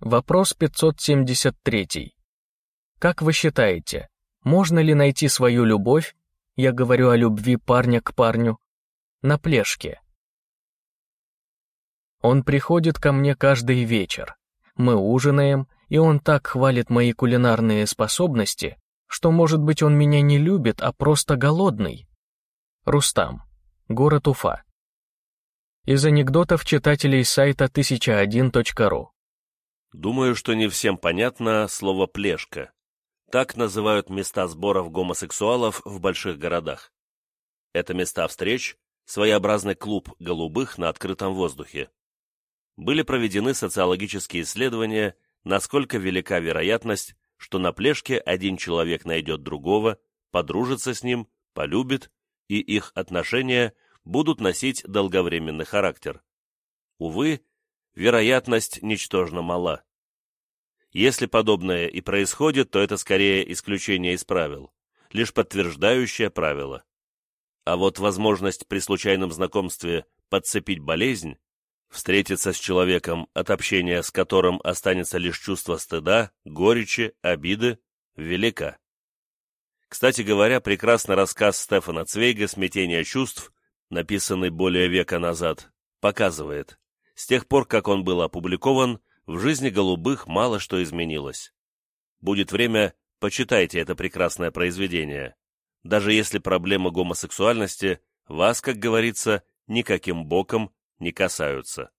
Вопрос 573. Как вы считаете, можно ли найти свою любовь, я говорю о любви парня к парню, на плешке? Он приходит ко мне каждый вечер. Мы ужинаем, и он так хвалит мои кулинарные способности, что, может быть, он меня не любит, а просто голодный. Рустам. Город Уфа. Из анекдотов читателей сайта 1001.ru. Думаю, что не всем понятно слово «плешка». Так называют места сборов гомосексуалов в больших городах. Это места встреч, своеобразный клуб голубых на открытом воздухе. Были проведены социологические исследования, насколько велика вероятность, что на плешке один человек найдет другого, подружится с ним, полюбит, и их отношения – будут носить долговременный характер. Увы, вероятность ничтожно мала. Если подобное и происходит, то это скорее исключение из правил, лишь подтверждающее правило. А вот возможность при случайном знакомстве подцепить болезнь, встретиться с человеком, от общения с которым останется лишь чувство стыда, горечи, обиды, велика. Кстати говоря, прекрасный рассказ Стефана Цвейга «Смятение чувств» написанный более века назад, показывает, с тех пор, как он был опубликован, в жизни голубых мало что изменилось. Будет время, почитайте это прекрасное произведение, даже если проблемы гомосексуальности вас, как говорится, никаким боком не касаются.